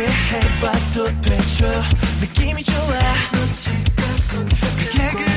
기대해봐도 되죠? 느낌이 좋아. 그게 그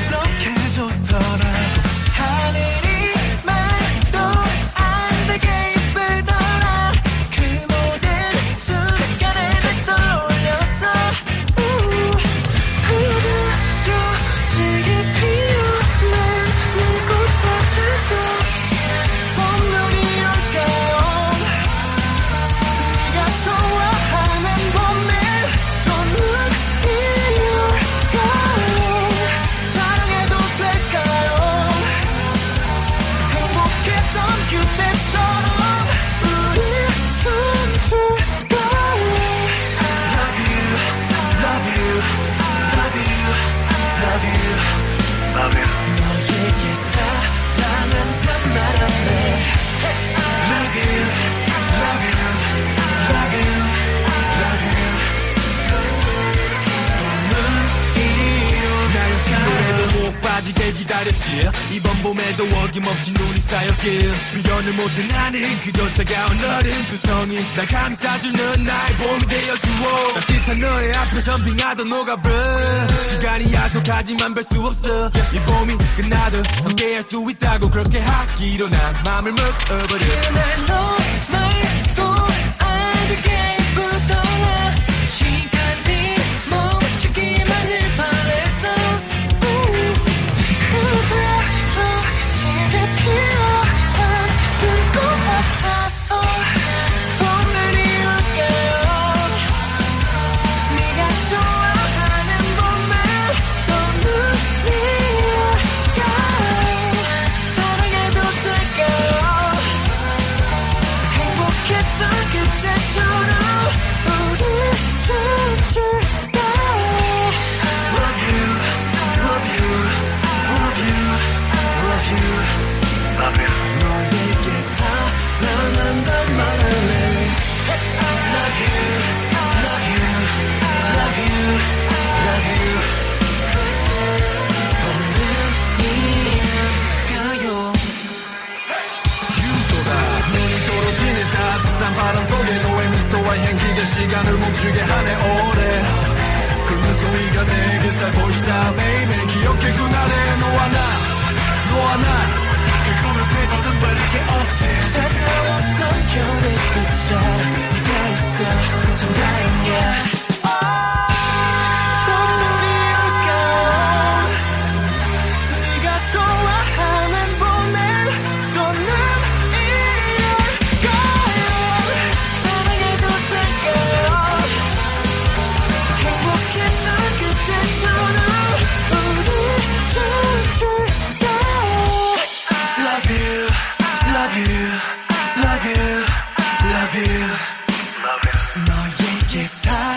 이번 봄에도 어김없이 눈이 쌓였길. 표현을 못해 나는 차가운 너른 두성이 날 감싸주는 나의 봄이 되어주어 따뜻한 너의 앞에선 빙하도 녹아버려 시간이 야속하지만 별 수 없어. 이 봄이 끝나도 함께할 수 있다고 그렇게 하기로 난 마음을 먹어버렸어 향기가 시간을 멈추게 하네 오래. 그 눈송이가 내게 살포시다 매일매일 기억해 그날의 너와 나 너와 나. 그거면 돼 더는 바랄 게 없지. 차가웠던 겨울의 끝자락 네가 있어 que sabe.